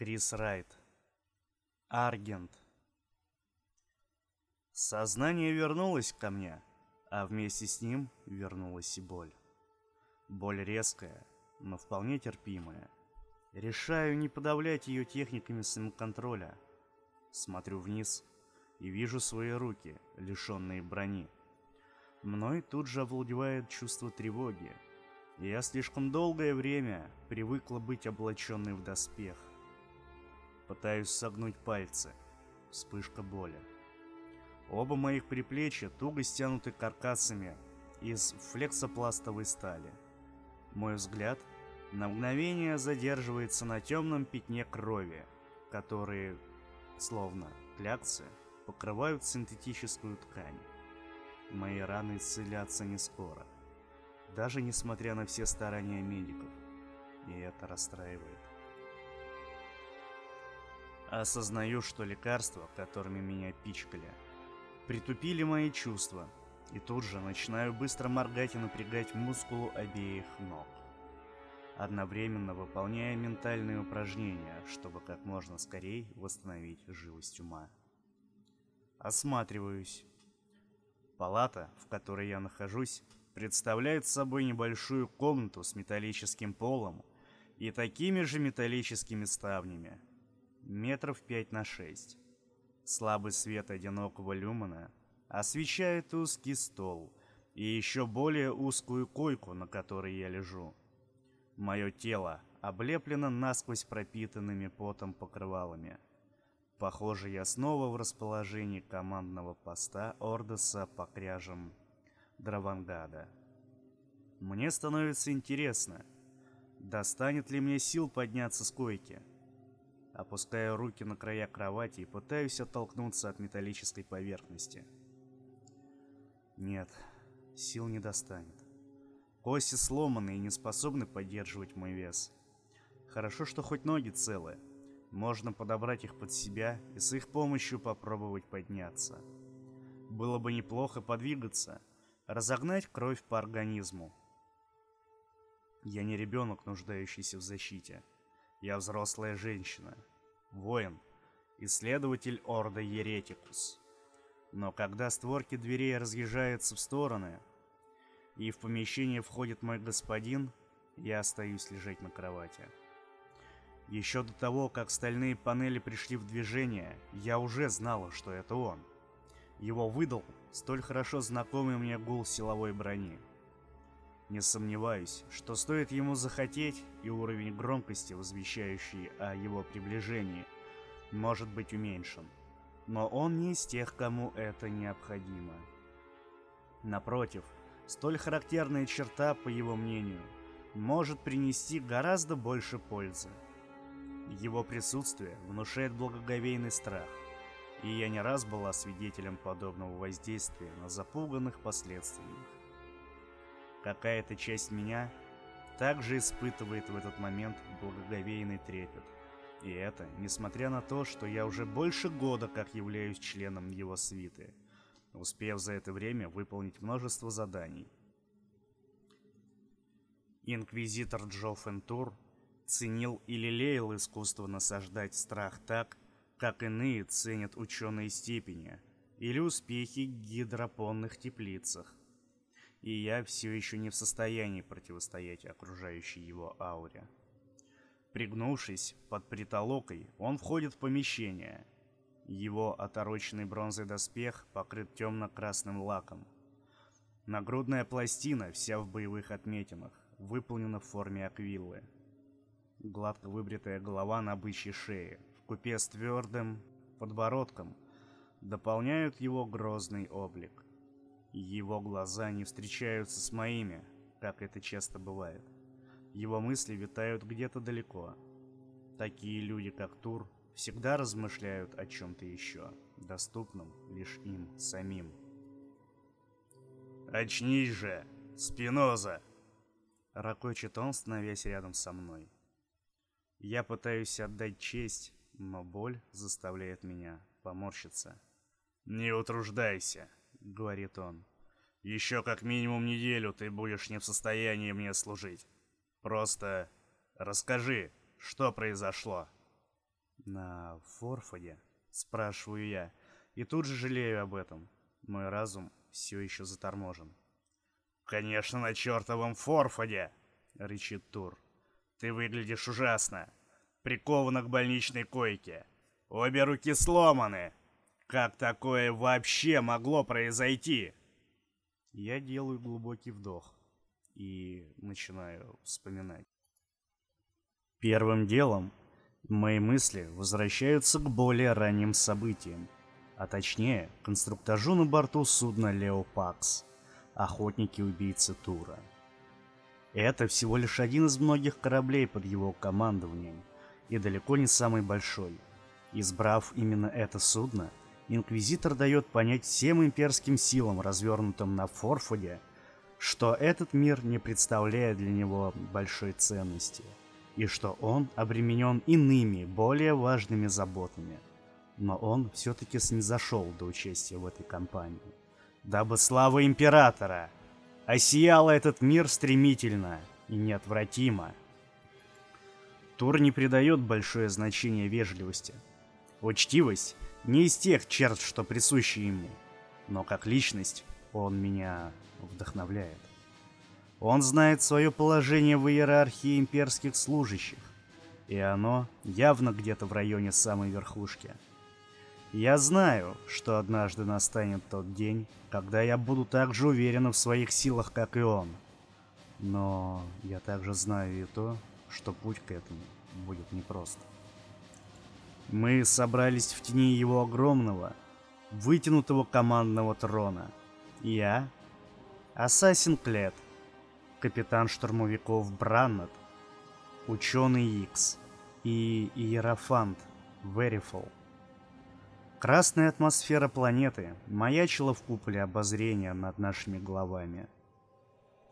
Крис Райт. Аргент. Сознание вернулось ко мне, а вместе с ним вернулась и боль. Боль резкая, но вполне терпимая. Решаю не подавлять ее техниками самоконтроля. Смотрю вниз и вижу свои руки, лишенные брони. Мной тут же овладевает чувство тревоги. Я слишком долгое время привыкла быть облаченной в доспех. Пытаюсь согнуть пальцы. Вспышка боли. Оба моих приплечья туго стянуты каркасами из флексопластовой стали. Мой взгляд на мгновение задерживается на темном пятне крови, которые, словно кляксы, покрывают синтетическую ткань. Мои раны исцелятся не скоро, даже несмотря на все старания медиков, и это расстраивает. Осознаю, что лекарства, которыми меня пичкали, притупили мои чувства, и тут же начинаю быстро моргать и напрягать мускулу обеих ног, одновременно выполняя ментальные упражнения, чтобы как можно скорее восстановить живость ума. Осматриваюсь. Палата, в которой я нахожусь, представляет собой небольшую комнату с металлическим полом и такими же металлическими ставнями – метров пять на шесть. Слабый свет одинокого люмена освещает узкий стол и еще более узкую койку, на которой я лежу. Мое тело облеплено насквозь пропитанными потом покрывалами. Похоже, я снова в расположении командного поста Ордоса по кряжам Дравангада. Мне становится интересно, достанет ли мне сил подняться с койки. Опускаю руки на края кровати и пытаюсь оттолкнуться от металлической поверхности. Нет, сил не достанет. Кости сломаны и не способны поддерживать мой вес. Хорошо, что хоть ноги целы. Можно подобрать их под себя и с их помощью попробовать подняться. Было бы неплохо подвигаться, разогнать кровь по организму. Я не ребенок, нуждающийся в защите. Я взрослая женщина, воин, исследователь Орда Еретикус. Но когда створки дверей разъезжаются в стороны, и в помещение входит мой господин, я остаюсь лежать на кровати. Еще до того, как стальные панели пришли в движение, я уже знала, что это он. Его выдал столь хорошо знакомый мне гул силовой брони. Не сомневаюсь, что стоит ему захотеть, и уровень громкости, возвещающий о его приближении, может быть уменьшен. Но он не из тех, кому это необходимо. Напротив, столь характерная черта, по его мнению, может принести гораздо больше пользы. Его присутствие внушает благоговейный страх, и я не раз была свидетелем подобного воздействия на запуганных последствиях. Какая-то часть меня также испытывает в этот момент благоговейный трепет. И это, несмотря на то, что я уже больше года как являюсь членом его свиты, успев за это время выполнить множество заданий. Инквизитор Джо Фентур ценил и лелеял искусство насаждать страх так, как иные ценят ученые степени или успехи в гидропонных теплицах и я все еще не в состоянии противостоять окружающей его ауре. Пригнувшись под притолокой, он входит в помещение. Его отороченный бронзой доспех покрыт темно-красным лаком. Нагрудная пластина, вся в боевых отметинах, выполнена в форме аквиллы. Гладко выбритая голова на бычьей шее, вкупе с твердым подбородком, дополняют его грозный облик. Его глаза не встречаются с моими, как это часто бывает. Его мысли витают где-то далеко. Такие люди, как Тур, всегда размышляют о чем-то еще, доступном лишь им самим. «Очнись же, Спиноза!» Ракочет он, становясь рядом со мной. Я пытаюсь отдать честь, но боль заставляет меня поморщиться. «Не утруждайся!» — говорит он. «Еще как минимум неделю ты будешь не в состоянии мне служить. Просто расскажи, что произошло». На Форфоде? Спрашиваю я. И тут же жалею об этом. Мой разум все еще заторможен. «Конечно, на чертовом Форфоде!» — рычит Тур. «Ты выглядишь ужасно. Прикована к больничной койке. Обе руки сломаны. Как такое вообще могло произойти?» Я делаю глубокий вдох и начинаю вспоминать. Первым делом мои мысли возвращаются к более ранним событиям, а точнее к инструктажу на борту судна Леопакс, охотники-убийцы Тура. Это всего лишь один из многих кораблей под его командованием, и далеко не самый большой. Избрав именно это судно, Инквизитор дает понять всем имперским силам, развернутым на Форфуде, что этот мир не представляет для него большой ценности, и что он обременен иными, более важными заботами. Но он все-таки снизошел до участия в этой кампании, дабы слава Императора осияла этот мир стремительно и неотвратимо. Тур не придает большое значение вежливости. Учтивость не из тех черт, что присущи ему, но как личность он меня вдохновляет. Он знает свое положение в иерархии имперских служащих, и оно явно где-то в районе самой верхушки. Я знаю, что однажды настанет тот день, когда я буду так же уверен в своих силах, как и он. Но я также знаю и то, что путь к этому будет непрост. Мы собрались в тени его огромного, вытянутого командного трона. Я, Ассасин Клет, капитан штурмовиков Браннет, ученый Икс и Иерофант Верифол. Красная атмосфера планеты маячила в куполе обозрения над нашими головами.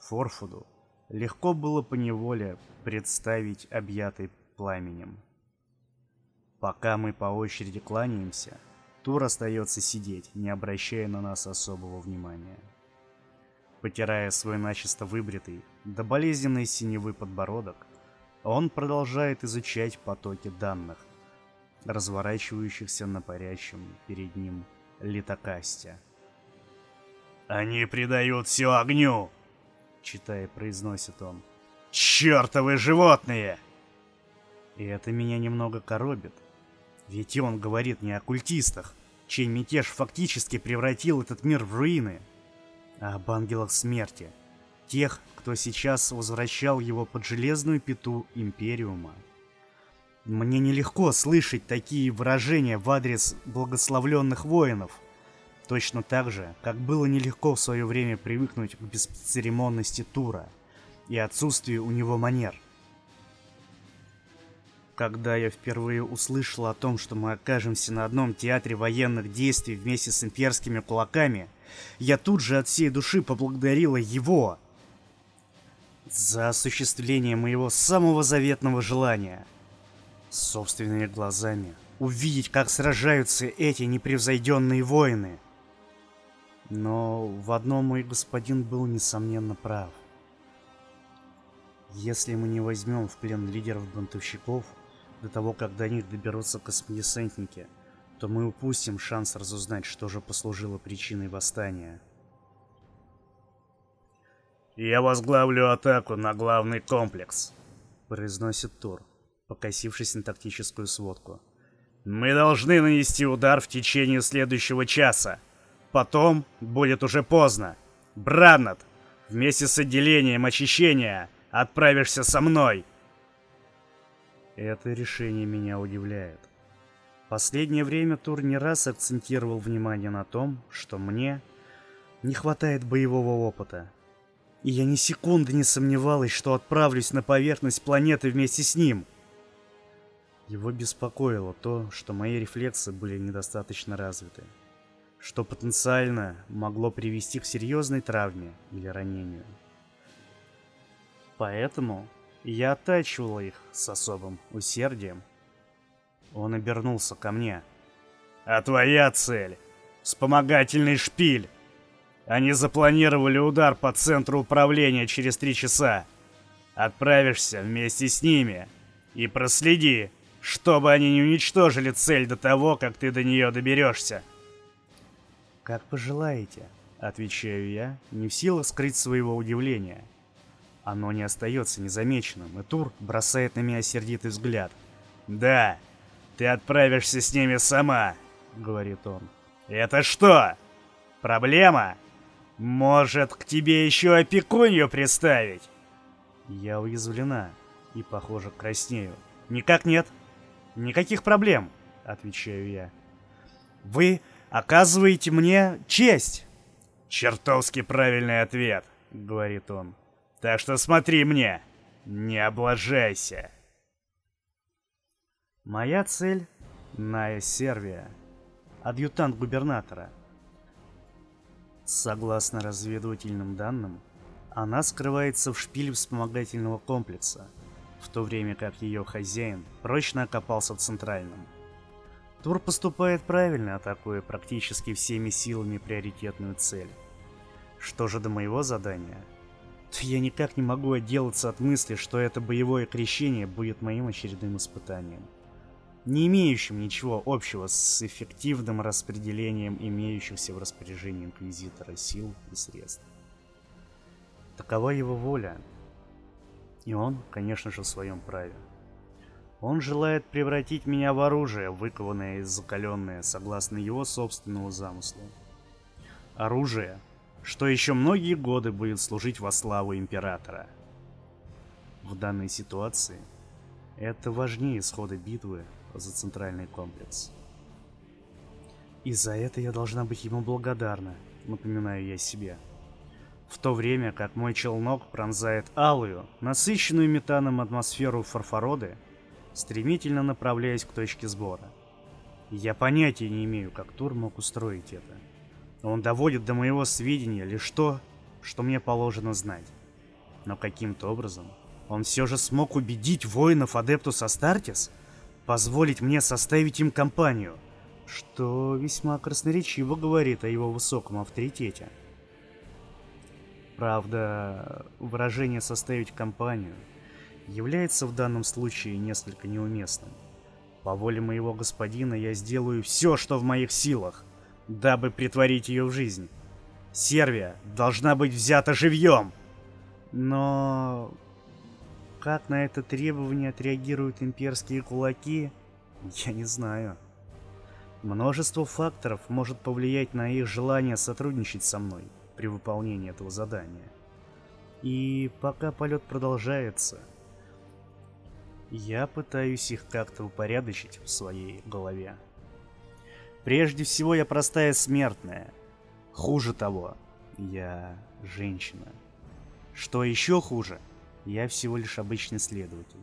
Форфуду легко было поневоле представить объятый пламенем. Пока мы по очереди кланяемся, Тур остается сидеть, не обращая на нас особого внимания. Потирая свой начисто выбритый, до болезненной синевы подбородок, он продолжает изучать потоки данных, разворачивающихся на парящем перед ним литокасте. «Они предают все огню!» Читая, произносит он. «Чертовы животные!» И это меня немного коробит. Ведь он говорит не о культистах, чей мятеж фактически превратил этот мир в руины, а об ангелах смерти, тех, кто сейчас возвращал его под железную пету Империума. Мне нелегко слышать такие выражения в адрес благословленных воинов. Точно так же, как было нелегко в свое время привыкнуть к бесцеремонности Тура и отсутствию у него манер. Когда я впервые услышал о том, что мы окажемся на одном театре военных действий вместе с имперскими кулаками, я тут же от всей души поблагодарила его за осуществление моего самого заветного желания — собственными глазами увидеть, как сражаются эти непревзойденные воины. Но в одном мой господин был несомненно прав. Если мы не возьмем в плен лидеров бунтовщиков до того, как до них доберутся космодесантники, то мы упустим шанс разузнать, что же послужило причиной восстания. «Я возглавлю атаку на главный комплекс», — произносит Тур покосившись на тактическую сводку. «Мы должны нанести удар в течение следующего часа. Потом будет уже поздно. Браннет, вместе с отделением очищения отправишься со мной!» Это решение меня удивляет. Последнее время Тур не раз акцентировал внимание на том, что мне не хватает боевого опыта. И я ни секунды не сомневалась, что отправлюсь на поверхность планеты вместе с ним — его беспокоило то, что мои рефлексы были недостаточно развиты, что потенциально могло привести к серьезной травме или ранению. Поэтому я оттачивал их с особым усердием. Он обернулся ко мне. «А твоя цель — вспомогательный шпиль! Они запланировали удар по центру управления через три часа. Отправишься вместе с ними и проследи, Чтобы они не уничтожили цель до того, как ты до нее доберешься. Как пожелаете, отвечаю я, не в силах скрыть своего удивления. Оно не остается незамеченным, и Тур бросает на меня сердитый взгляд. «Да, ты отправишься с ними сама», — говорит он. «Это что? Проблема? Может, к тебе еще опекунью приставить?» Я уязвлена и, похоже, краснею. «Никак нет. Никаких проблем», — отвечаю я. «Вы оказываете мне честь!» «Чертовски правильный ответ», — говорит он. «Так что смотри мне, не облажайся». Моя цель — Ная Сервия, адъютант губернатора. Согласно разведывательным данным, она скрывается в шпиле вспомогательного комплекса, в то время как ее хозяин прочно окопался в центральном. Тур поступает правильно, атакуя практически всеми силами приоритетную цель. Что же до моего задания? Я никак не могу отделаться от мысли, что это боевое крещение будет моим очередным испытанием. Не имеющим ничего общего с эффективным распределением имеющихся в распоряжении Инквизитора сил и средств. Такова его воля. И он, конечно же, в своем праве. Он желает превратить меня в оружие, выкованное и закаленное, согласно его собственному замыслу. Оружие, что еще многие годы будет служить во славу Императора. В данной ситуации это важнее исхода битвы за центральный комплекс. И за это я должна быть ему благодарна, напоминаю я себе в то время как мой челнок пронзает алую, насыщенную метаном атмосферу фарфороды, стремительно направляясь к точке сбора. Я понятия не имею, как Тур мог устроить это. Он доводит до моего сведения лишь то, что мне положено знать. Но каким-то образом он все же смог убедить воинов Адептус Астартес позволить мне составить им компанию, что весьма красноречиво говорит о его высоком авторитете. Правда, выражение «составить компанию» является в данном случае несколько неуместным. По воле моего господина я сделаю все, что в моих силах, дабы притворить ее в жизнь. Сервия должна быть взята живьем. Но как на это требование отреагируют имперские кулаки, я не знаю. Множество факторов может повлиять на их желание сотрудничать со мной при выполнении этого задания. И пока полет продолжается, я пытаюсь их как-то упорядочить в своей голове. Прежде всего, я простая смертная. Хуже того, я женщина. Что еще хуже, я всего лишь обычный следователь.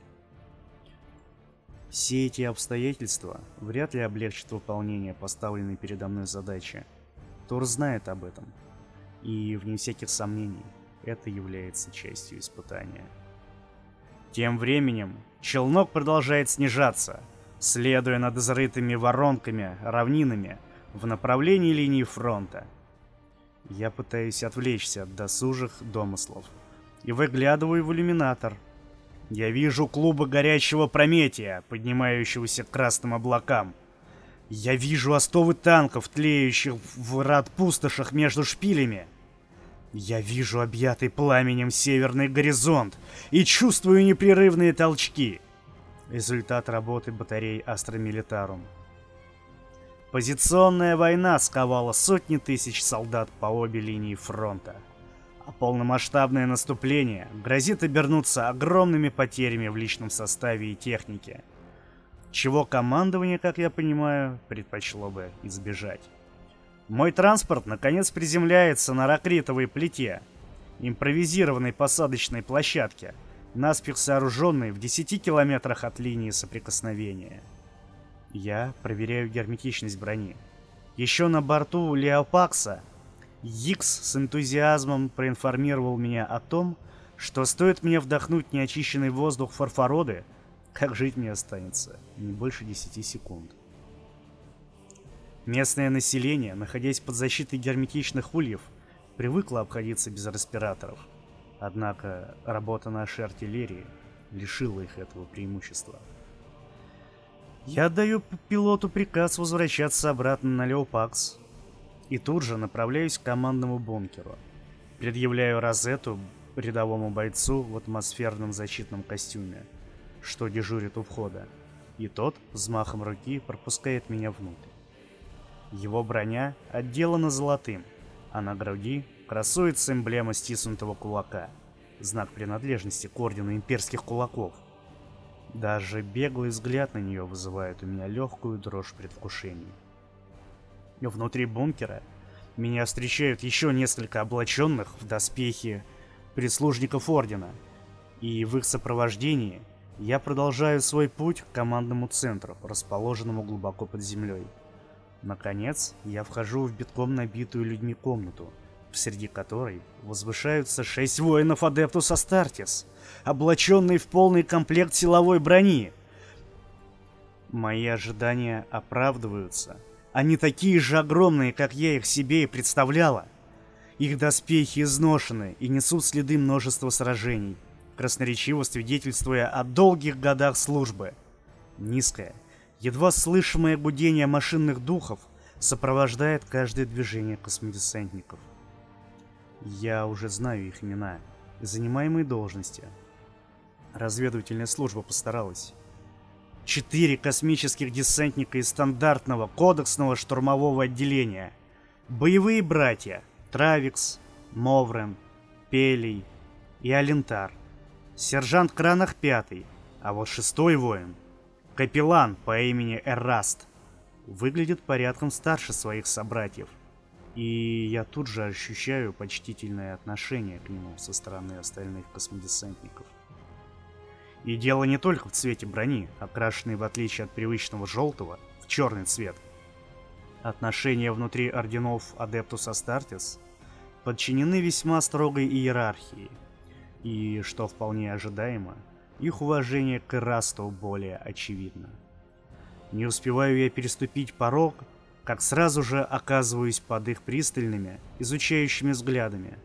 Все эти обстоятельства вряд ли облегчат выполнение поставленной передо мной задачи. Тор знает об этом – и, вне всяких сомнений, это является частью испытания. Тем временем челнок продолжает снижаться, следуя над изрытыми воронками, равнинами в направлении линии фронта. Я пытаюсь отвлечься от досужих домыслов и выглядываю в иллюминатор. Я вижу клубы горячего прометия, поднимающегося к красным облакам. Я вижу остовы танков, тлеющих в рад пустошах между шпилями. Я вижу объятый пламенем северный горизонт и чувствую непрерывные толчки. Результат работы батарей Астра Милитарум. Позиционная война сковала сотни тысяч солдат по обе линии фронта. А полномасштабное наступление грозит обернуться огромными потерями в личном составе и технике. Чего командование, как я понимаю, предпочло бы избежать. Мой транспорт наконец приземляется на рокритовой плите, импровизированной посадочной площадке, наспех сооруженной в 10 километрах от линии соприкосновения. Я проверяю герметичность брони. Еще на борту Леопакса Йикс с энтузиазмом проинформировал меня о том, что стоит мне вдохнуть неочищенный воздух фарфороды, как жить мне останется не больше 10 секунд. Местное население, находясь под защитой герметичных ульев, привыкло обходиться без респираторов. Однако работа нашей артиллерии лишила их этого преимущества. Я отдаю пилоту приказ возвращаться обратно на Леопакс. И тут же направляюсь к командному бункеру. Предъявляю розету рядовому бойцу в атмосферном защитном костюме, что дежурит у входа. И тот взмахом руки пропускает меня внутрь. Его броня отделана золотым, а на груди красуется эмблема стиснутого кулака, знак принадлежности к ордену имперских кулаков. Даже беглый взгляд на нее вызывает у меня легкую дрожь предвкушений. Внутри бункера меня встречают еще несколько облаченных в доспехи прислужников Ордена, и в их сопровождении я продолжаю свой путь к командному центру, расположенному глубоко под землей. Наконец, я вхожу в битком набитую людьми комнату, среди которой возвышаются шесть воинов Адептус Астартес, облаченные в полный комплект силовой брони. Мои ожидания оправдываются. Они такие же огромные, как я их себе и представляла. Их доспехи изношены и несут следы множества сражений, красноречиво свидетельствуя о долгих годах службы. Низкое, едва слышимое гудение машинных духов сопровождает каждое движение космодесантников. Я уже знаю их имена занимаемые должности. Разведывательная служба постаралась. Четыре космических десантника из стандартного кодексного штурмового отделения. Боевые братья Травикс, Моврен, Пелей и Алентар. Сержант Кранах пятый, а вот шестой воин, капеллан по имени Эраст, выглядит порядком старше своих собратьев. И я тут же ощущаю почтительное отношение к нему со стороны остальных космодесантников. И дело не только в цвете брони, окрашенной в отличие от привычного желтого, в черный цвет. Отношения внутри орденов Адептус Астартес подчинены весьма строгой иерархии, и, что вполне ожидаемо, их уважение к Ирасту более очевидно. Не успеваю я переступить порог, как сразу же оказываюсь под их пристальными, изучающими взглядами.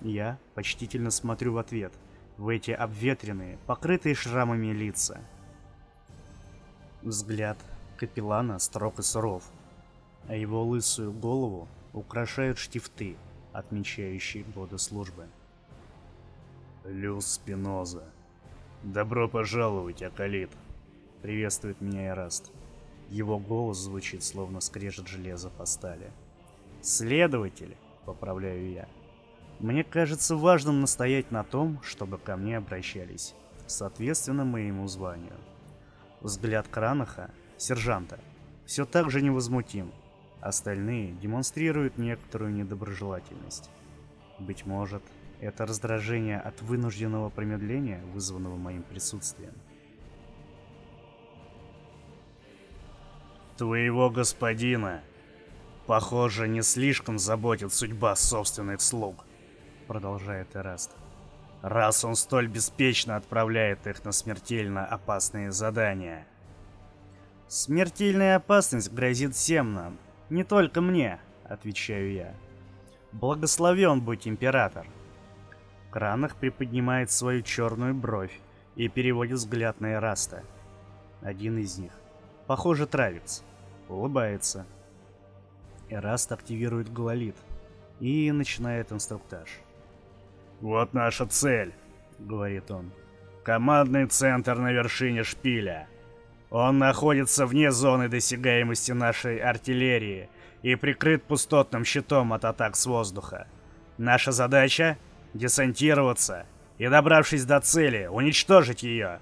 Я почтительно смотрю в ответ – в эти обветренные, покрытые шрамами лица. Взгляд капеллана строг и суров, а его лысую голову украшают штифты, отмечающие годы службы. Люс Спиноза. Добро пожаловать, Акалит. Приветствует меня Эраст. Его голос звучит, словно скрежет железа по стали. Следователь, поправляю я. Мне кажется важным настоять на том, чтобы ко мне обращались, соответственно моему званию. Взгляд Кранаха, сержанта, все так же невозмутим. Остальные демонстрируют некоторую недоброжелательность. Быть может, это раздражение от вынужденного промедления, вызванного моим присутствием. Твоего господина, похоже, не слишком заботит судьба собственных слуг продолжает Эраст. Раз он столь беспечно отправляет их на смертельно опасные задания. Смертельная опасность грозит всем нам, не только мне, отвечаю я. Благословен будь император. Кранах приподнимает свою черную бровь и переводит взгляд на Эраста. Один из них, похоже, травец, улыбается. Эраст активирует гололит и начинает инструктаж. «Вот наша цель», — говорит он. «Командный центр на вершине шпиля. Он находится вне зоны досягаемости нашей артиллерии и прикрыт пустотным щитом от атак с воздуха. Наша задача — десантироваться и, добравшись до цели, уничтожить ее.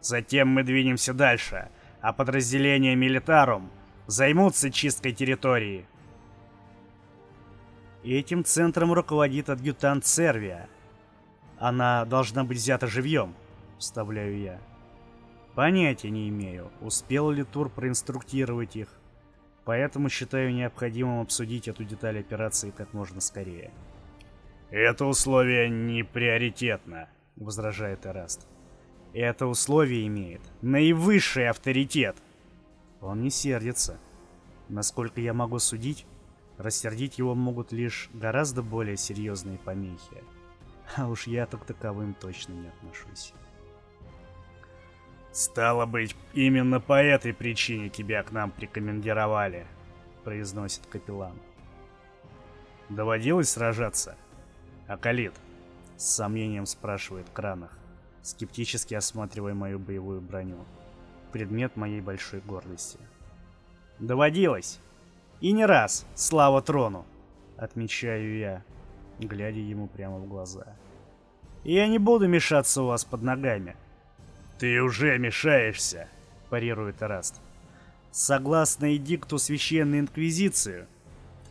Затем мы двинемся дальше, а подразделения Милитарум займутся чисткой территории, Этим центром руководит адъютант Сервия. Она должна быть взята живьем, вставляю я. Понятия не имею, успел ли Тур проинструктировать их, поэтому считаю необходимым обсудить эту деталь операции как можно скорее. «Это условие не приоритетно», — возражает Эраст. «Это условие имеет наивысший авторитет». Он не сердится. Насколько я могу судить, Рассердить его могут лишь гораздо более серьезные помехи. А уж я так таковым точно не отношусь. Стало быть, именно по этой причине тебя к нам прикомандировали, произносит капеллан. Доводилось сражаться? Акалит, с сомнением спрашивает Кранах, скептически осматривая мою боевую броню. Предмет моей большой гордости. Доводилось. И не раз, слава трону, отмечаю я, глядя ему прямо в глаза. Я не буду мешаться у вас под ногами. «Ты уже мешаешься», — парирует Эраст. «Согласно эдикту Священной Инквизиции,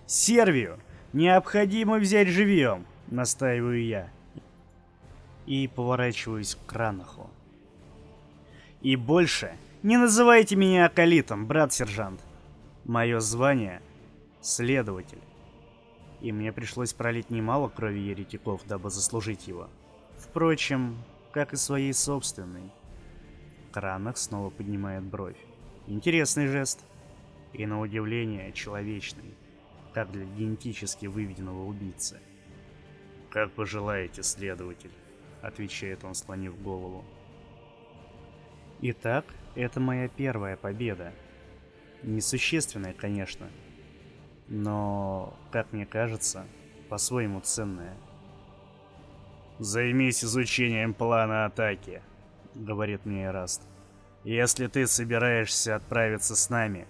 Сервию необходимо взять живьем», — настаиваю я. И поворачиваюсь к Кранаху. «И больше не называйте меня Акалитом, брат-сержант. Мое звание — следователь. И мне пришлось пролить немало крови еретиков, дабы заслужить его. Впрочем, как и своей собственной. Кранах снова поднимает бровь. Интересный жест. И на удивление человечный, как для генетически выведенного убийцы. «Как пожелаете, следователь», — отвечает он, слонив голову. Итак, это моя первая победа. Несущественная, конечно, но, как мне кажется, по-своему ценная. «Займись изучением плана атаки», — говорит мне Эраст. «Если ты собираешься отправиться с нами,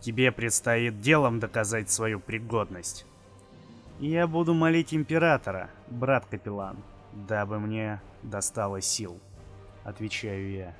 тебе предстоит делом доказать свою пригодность. Я буду молить Императора, брат Капеллан, дабы мне достало сил», — отвечаю я.